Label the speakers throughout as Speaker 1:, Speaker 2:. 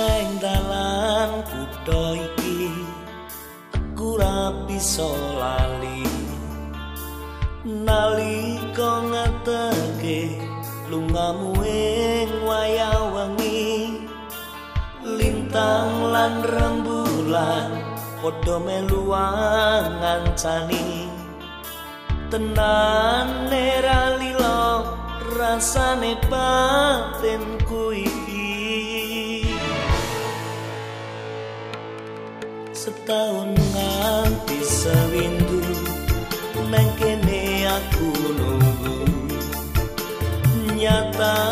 Speaker 1: neng dalan kutha iki aku ra bisa lali. Nalika ngateke lungamu ing wayawengi lintang lan rembulan padha melu ngancani tenan nerali lo rasane batinku iki. taun nganti sewindu nang kene aku nunggu. Nyatane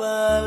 Speaker 1: bye.